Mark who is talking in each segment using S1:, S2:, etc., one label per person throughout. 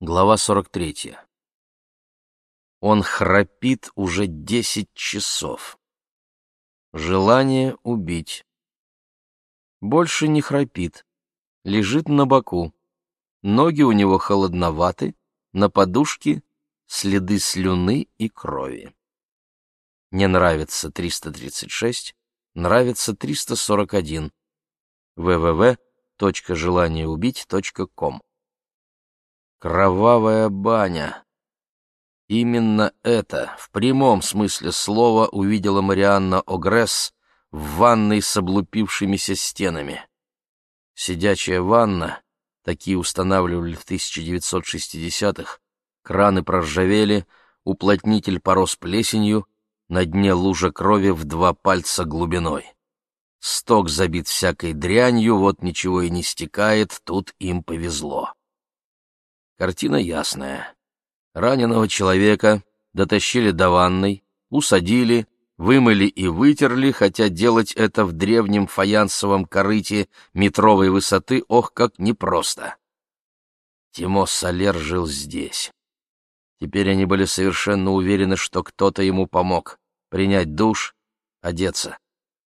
S1: Глава 43. Он храпит уже десять часов. Желание убить. Больше не храпит. Лежит на боку. Ноги у него холодноваты, на подушке следы слюны и крови. Не нравится 336, нравится 341. www.желаниеубить.ком Кровавая баня. Именно это, в прямом смысле слова, увидела Марианна Огресс в ванной с облупившимися стенами. Сидячая ванна, такие устанавливали в 1960-х, краны проржавели, уплотнитель порос плесенью, на дне лужа крови в два пальца глубиной. Сток забит всякой дрянью, вот ничего и не стекает, тут им повезло. Картина ясная. Раненого человека дотащили до ванной, усадили, вымыли и вытерли, хотя делать это в древнем фаянсовом корыте метровой высоты, ох, как непросто. Тимо Солер жил здесь. Теперь они были совершенно уверены, что кто-то ему помог принять душ, одеться,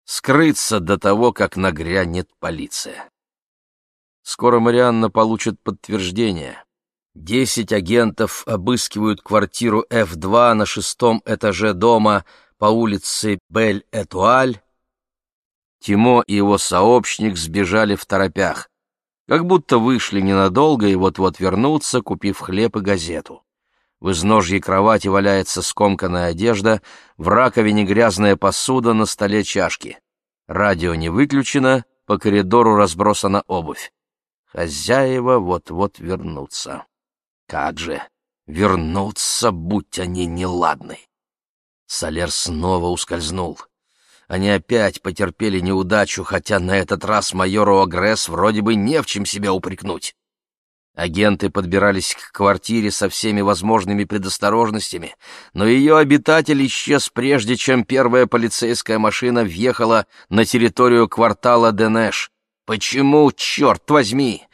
S1: скрыться до того, как нагрянет полиция. Скоро Марианна получит подтверждение. Десять агентов обыскивают квартиру F2 на шестом этаже дома по улице Бель-Этуаль. Тимо и его сообщник сбежали в торопях, как будто вышли ненадолго и вот-вот вернутся, купив хлеб и газету. В изножье кровати валяется скомканная одежда, в раковине грязная посуда, на столе чашки. Радио не выключено, по коридору разбросана обувь. Хозяева вот-вот вернутся. Как же! Вернуться, будь они неладны! Солер снова ускользнул. Они опять потерпели неудачу, хотя на этот раз майору Агресс вроде бы не в чем себя упрекнуть. Агенты подбирались к квартире со всеми возможными предосторожностями, но ее обитатель исчез прежде, чем первая полицейская машина въехала на территорию квартала Денеш. Почему, черт возьми?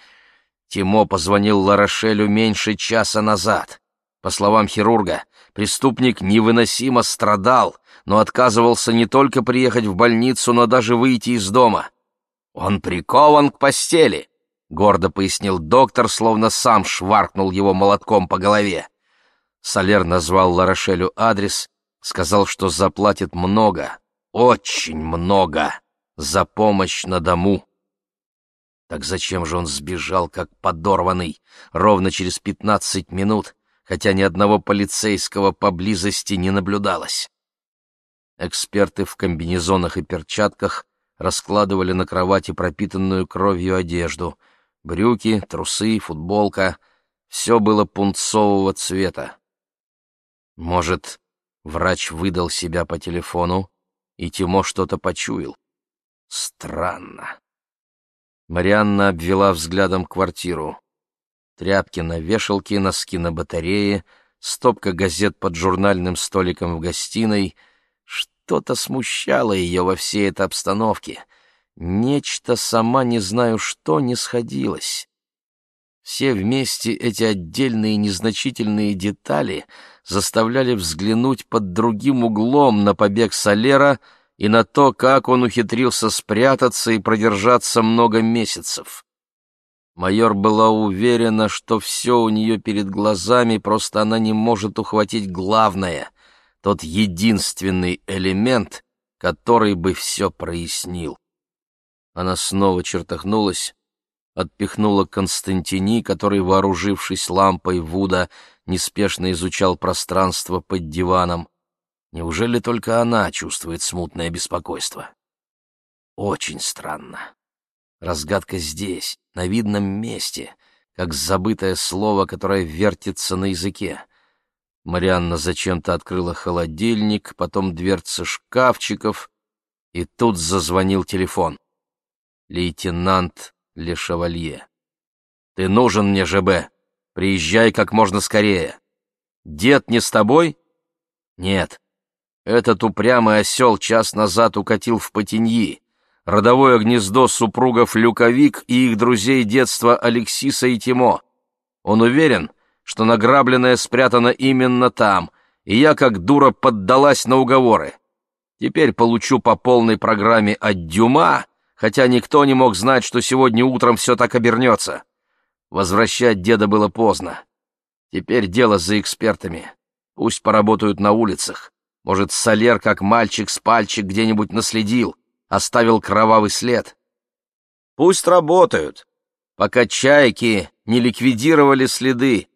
S1: Тимо позвонил Ларошелю меньше часа назад. По словам хирурга, преступник невыносимо страдал, но отказывался не только приехать в больницу, но даже выйти из дома. «Он прикован к постели», — гордо пояснил доктор, словно сам шваркнул его молотком по голове. Солер назвал Ларошелю адрес, сказал, что заплатит много, очень много, за помощь на дому. Так зачем же он сбежал, как подорванный, ровно через пятнадцать минут, хотя ни одного полицейского поблизости не наблюдалось? Эксперты в комбинезонах и перчатках раскладывали на кровати пропитанную кровью одежду. Брюки, трусы, футболка — все было пунцового цвета. Может, врач выдал себя по телефону, и Тимо что-то почуял? Странно. Марианна обвела взглядом квартиру. Тряпки на вешалке, носки на батарее, стопка газет под журнальным столиком в гостиной. Что-то смущало ее во всей этой обстановке. Нечто, сама не знаю что, не сходилось. Все вместе эти отдельные незначительные детали заставляли взглянуть под другим углом на побег Солера — и на то, как он ухитрился спрятаться и продержаться много месяцев. Майор была уверена, что все у нее перед глазами, просто она не может ухватить главное, тот единственный элемент, который бы все прояснил. Она снова чертахнулась, отпихнула Константини, который, вооружившись лампой Вуда, неспешно изучал пространство под диваном. Неужели только она чувствует смутное беспокойство? Очень странно. Разгадка здесь, на видном месте, как забытое слово, которое вертится на языке. Марианна зачем-то открыла холодильник, потом дверцы шкафчиков, и тут зазвонил телефон. Лейтенант Лешавалье. «Ты нужен мне, ЖБ. Приезжай как можно скорее. Дед не с тобой?» «Нет. Этот упрямый осел час назад укатил в Потеньи, родовое гнездо супругов Люковик и их друзей детства Алексиса и Тимо. Он уверен, что награбленное спрятано именно там, и я, как дура, поддалась на уговоры. Теперь получу по полной программе от Дюма, хотя никто не мог знать, что сегодня утром все так обернется. Возвращать деда было поздно. Теперь дело за экспертами. Пусть поработают на улицах. Может, Солер, как мальчик с пальчик, где-нибудь наследил, оставил кровавый след. Пусть работают, пока чайки не ликвидировали следы.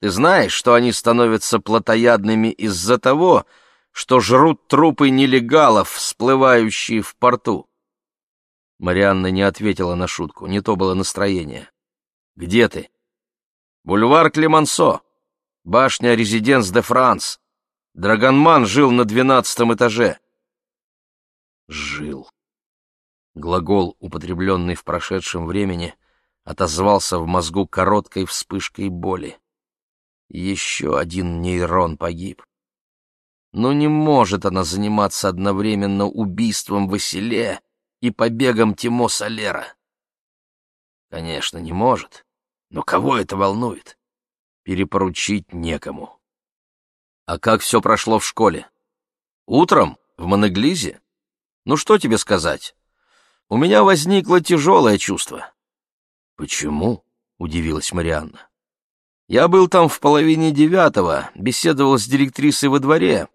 S1: Ты знаешь, что они становятся плотоядными из-за того, что жрут трупы нелегалов, всплывающие в порту. Марианна не ответила на шутку, не то было настроение. «Где ты?» «Бульвар Клемансо, башня Резиденс де Франс. Драгонман жил на двенадцатом этаже». «Жил». Глагол, употребленный в прошедшем времени, отозвался в мозгу короткой вспышкой боли. Еще один нейрон погиб. Но не может она заниматься одновременно убийством Василия и побегом Тимо Солера. Конечно, не может. Но кого это волнует? Перепоручить некому. А как все прошло в школе? Утром? В Монеглизе? Ну что тебе сказать? У меня возникло тяжелое чувство. Почему? Удивилась Марианна. Я был там в половине девятого, беседовал с директрисой во дворе.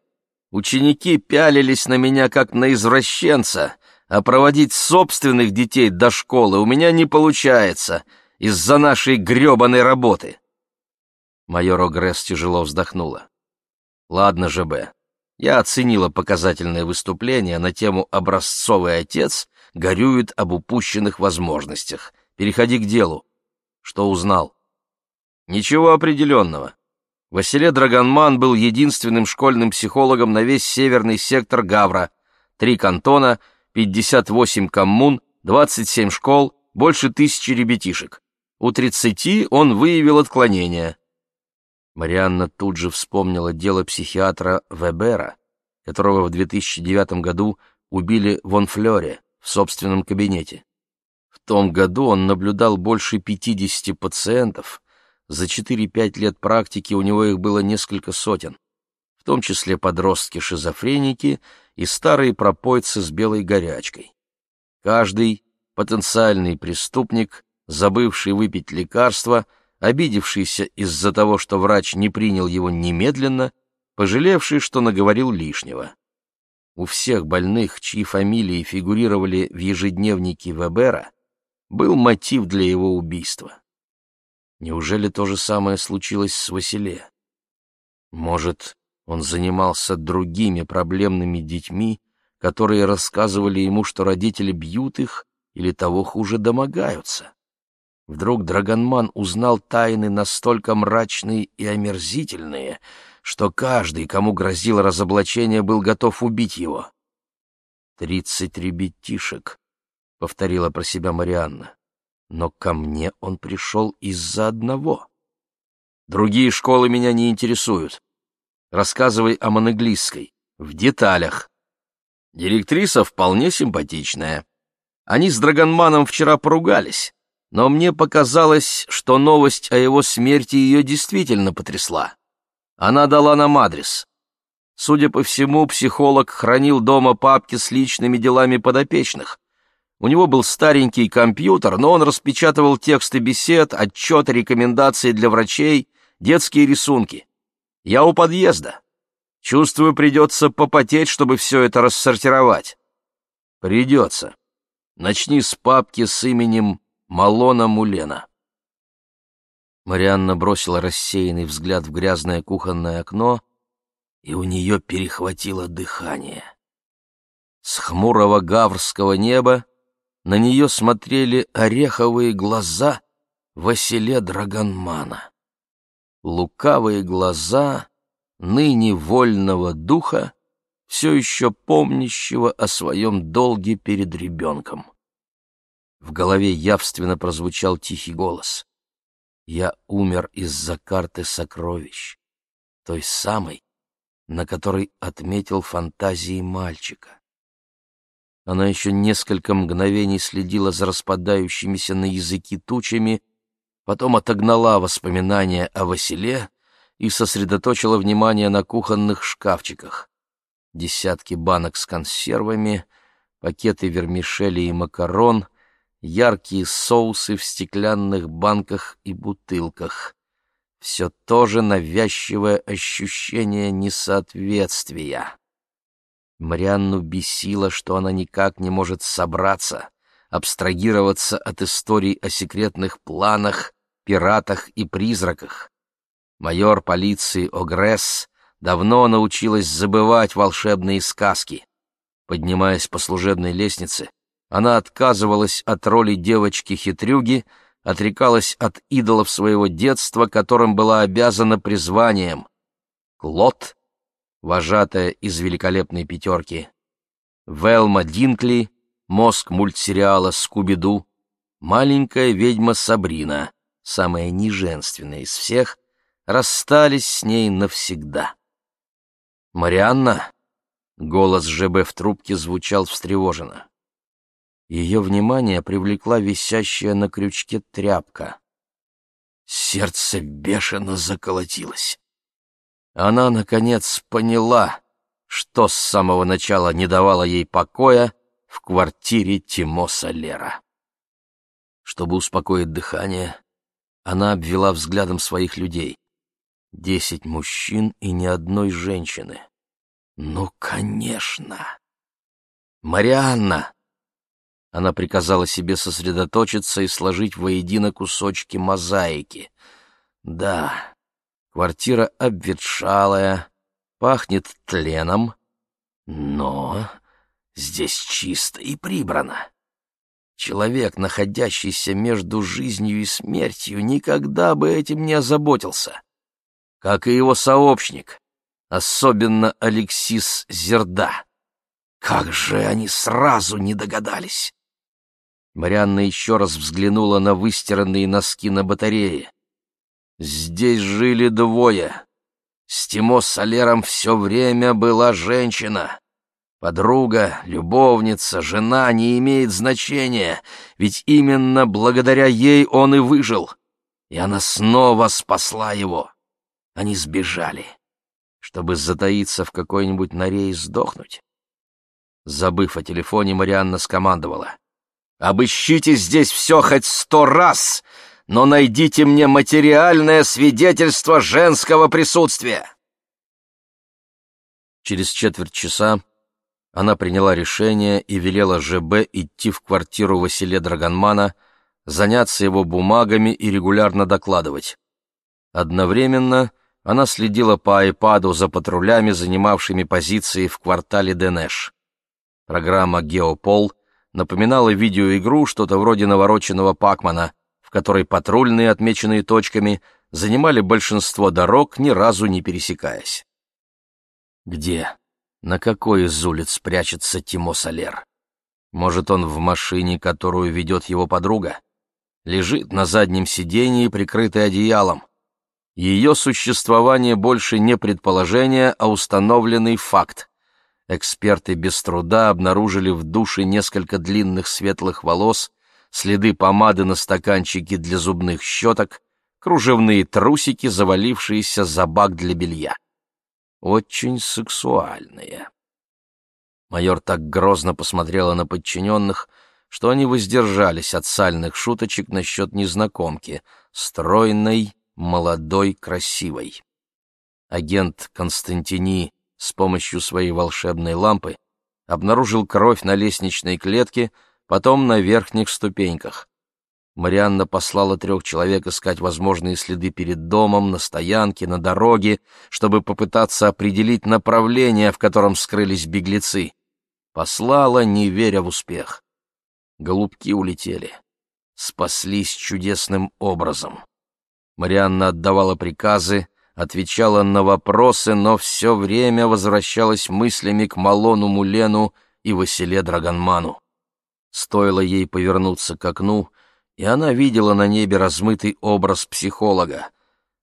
S1: Ученики пялились на меня как на извращенца, а проводить собственных детей до школы у меня не получается из-за нашей гребаной работы. Майор Огресс тяжело вздохнула. Ладно же, Б. Я оценила показательное выступление на тему «Образцовый отец» горюет об упущенных возможностях. Переходи к делу. Что узнал? Ничего определенного. Василе Драгонман был единственным школьным психологом на весь северный сектор Гавра. Три кантона, 58 коммун, 27 школ, больше тысячи ребятишек. У 30 он выявил отклонения. Марианна тут же вспомнила дело психиатра Вебера, которого в 2009 году убили в Онфлёре, в собственном кабинете. В том году он наблюдал больше 50 пациентов, за 4-5 лет практики у него их было несколько сотен, в том числе подростки-шизофреники и старые пропойцы с белой горячкой. Каждый потенциальный преступник, забывший выпить лекарство, обидевшийся из-за того, что врач не принял его немедленно, пожалевший, что наговорил лишнего. У всех больных, чьи фамилии фигурировали в ежедневнике Вебера, был мотив для его убийства. Неужели то же самое случилось с Василе? Может, он занимался другими проблемными детьми, которые рассказывали ему, что родители бьют их или того хуже домогаются? Вдруг Драгонман узнал тайны настолько мрачные и омерзительные, что каждый, кому грозило разоблачение, был готов убить его. «Тридцать ребятишек», — повторила про себя Марианна но ко мне он пришел из-за одного. Другие школы меня не интересуют. Рассказывай о Монеглисской, в деталях. Директриса вполне симпатичная. Они с Драгонманом вчера поругались, но мне показалось, что новость о его смерти ее действительно потрясла. Она дала нам адрес. Судя по всему, психолог хранил дома папки с личными делами подопечных, у него был старенький компьютер, но он распечатывал тексты бесед, отчеты, рекомендации для врачей, детские рисунки. Я у подъезда. Чувствую, придется попотеть, чтобы все это рассортировать. Придется. Начни с папки с именем Малона Мулена. Марианна бросила рассеянный взгляд в грязное кухонное окно, и у нее перехватило дыхание. С хмурого гаврского неба на нее смотрели ореховые глаза Василия Драгонмана. Лукавые глаза ныне вольного духа, все еще помнящего о своем долге перед ребенком. В голове явственно прозвучал тихий голос. «Я умер из-за карты сокровищ, той самой, на которой отметил фантазии мальчика. Она еще несколько мгновений следила за распадающимися на языки тучами, потом отогнала воспоминания о Василе и сосредоточила внимание на кухонных шкафчиках. Десятки банок с консервами, пакеты вермишели и макарон, яркие соусы в стеклянных банках и бутылках. Все то же навязчивое ощущение несоответствия. Марианну бесило, что она никак не может собраться, абстрагироваться от историй о секретных планах, пиратах и призраках. Майор полиции Огресс давно научилась забывать волшебные сказки. Поднимаясь по служебной лестнице, она отказывалась от роли девочки-хитрюги, отрекалась от идолов своего детства, которым была обязана призванием. Клод, вожатая из великолепной пятерки, Велма Динкли, мозг мультсериала «Скуби-Ду», маленькая ведьма Сабрина, самая неженственная из всех, расстались с ней навсегда. «Марианна?» — голос ЖБ в трубке звучал встревоженно. Ее внимание привлекла висящая на крючке тряпка. Сердце бешено заколотилось. Она, наконец, поняла, что с самого начала не давало ей покоя в квартире Тимо Солера. Чтобы успокоить дыхание, она обвела взглядом своих людей. Десять мужчин и ни одной женщины. Ну, конечно! «Марианна!» Она приказала себе сосредоточиться и сложить воедино кусочки мозаики. Да, квартира обветшалая, пахнет тленом, но здесь чисто и прибрано. Человек, находящийся между жизнью и смертью, никогда бы этим не озаботился. Как и его сообщник, особенно Алексис Зерда. Как же они сразу не догадались! Марианна еще раз взглянула на выстиранные носки на батарее. Здесь жили двое. С Тимо Солером все время была женщина. Подруга, любовница, жена не имеет значения, ведь именно благодаря ей он и выжил. И она снова спасла его. Они сбежали, чтобы затаиться в какой-нибудь норе и сдохнуть. Забыв о телефоне, Марианна скомандовала. Обыщите здесь все хоть сто раз, но найдите мне материальное свидетельство женского присутствия. Через четверть часа она приняла решение и велела ЖБ идти в квартиру Василия Драгонмана, заняться его бумагами и регулярно докладывать. Одновременно она следила по айпаду за патрулями, занимавшими позиции в квартале Денеш. Программа «Геопол» напоминала видеоигру, что-то вроде навороченного Пакмана, в которой патрульные, отмеченные точками, занимали большинство дорог, ни разу не пересекаясь. Где, на какой из улиц прячется Тимо Солер? Может, он в машине, которую ведет его подруга? Лежит на заднем сидении, прикрытый одеялом. Ее существование больше не предположение, а установленный факт. Эксперты без труда обнаружили в душе несколько длинных светлых волос, следы помады на стаканчике для зубных щеток, кружевные трусики, завалившиеся за бак для белья. Очень сексуальные. Майор так грозно посмотрела на подчиненных, что они воздержались от сальных шуточек насчет незнакомки, стройной, молодой, красивой. Агент Константини с помощью своей волшебной лампы обнаружил кровь на лестничной клетке, потом на верхних ступеньках. Марианна послала трех человек искать возможные следы перед домом, на стоянке, на дороге, чтобы попытаться определить направление, в котором скрылись беглецы. Послала, не веря в успех. Голубки улетели. Спаслись чудесным образом. Марианна отдавала приказы, отвечала на вопросы, но все время возвращалась мыслями к Малону Мулену и Василе Драгонману. Стоило ей повернуться к окну, и она видела на небе размытый образ психолога.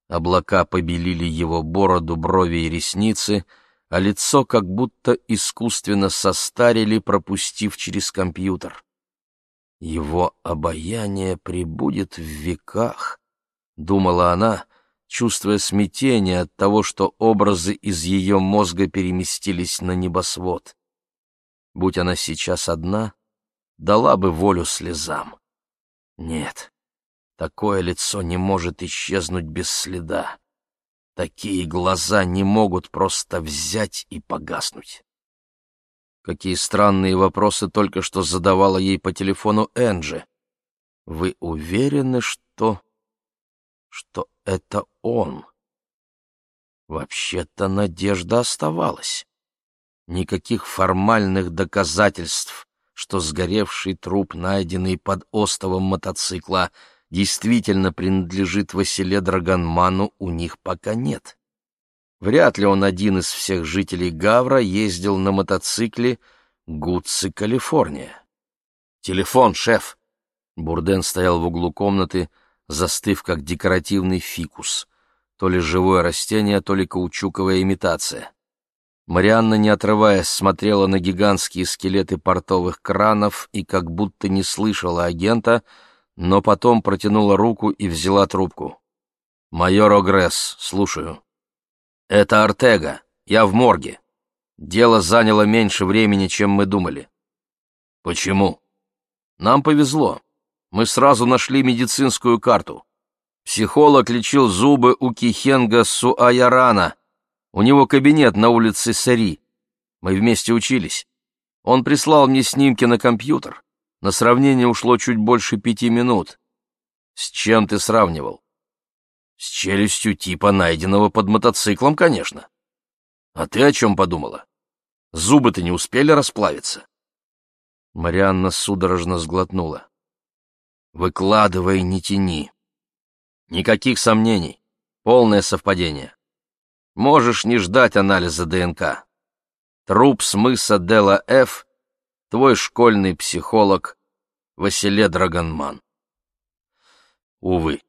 S1: Облака побелили его бороду, брови и ресницы, а лицо как будто искусственно состарили, пропустив через компьютер. Его обаяние прибудет в веках, — думала она, чувствуя смятение от того, что образы из ее мозга переместились на небосвод. Будь она сейчас одна, дала бы волю слезам. Нет, такое лицо не может исчезнуть без следа. Такие глаза не могут просто взять и погаснуть. Какие странные вопросы только что задавала ей по телефону Энджи. Вы уверены, что... что это он? Вообще-то надежда оставалась. Никаких формальных доказательств, что сгоревший труп, найденный под остовом мотоцикла, действительно принадлежит Василе Драгонману, у них пока нет. Вряд ли он один из всех жителей Гавра ездил на мотоцикле Гудси, Калифорния. «Телефон, шеф!» Бурден стоял в углу комнаты, застыв как декоративный фикус. То ли живое растение, то ли каучуковая имитация. Марианна, не отрываясь, смотрела на гигантские скелеты портовых кранов и как будто не слышала агента, но потом протянула руку и взяла трубку. «Майор Огресс, слушаю». «Это Артега. Я в морге. Дело заняло меньше времени, чем мы думали». «Почему?» «Нам повезло. Мы сразу нашли медицинскую карту. Психолог лечил зубы у Кихенга Суаярана. У него кабинет на улице Сари. Мы вместе учились. Он прислал мне снимки на компьютер. На сравнение ушло чуть больше пяти минут. С чем ты сравнивал? С челюстью типа найденного под мотоциклом, конечно. А ты о чем подумала? Зубы-то не успели расплавиться? Марианна судорожно сглотнула. Выкладывай, не тяни. Никаких сомнений. Полное совпадение. Можешь не ждать анализа ДНК. Труп с мыса Дела Ф. Твой школьный психолог Василе Драгонман. Увы.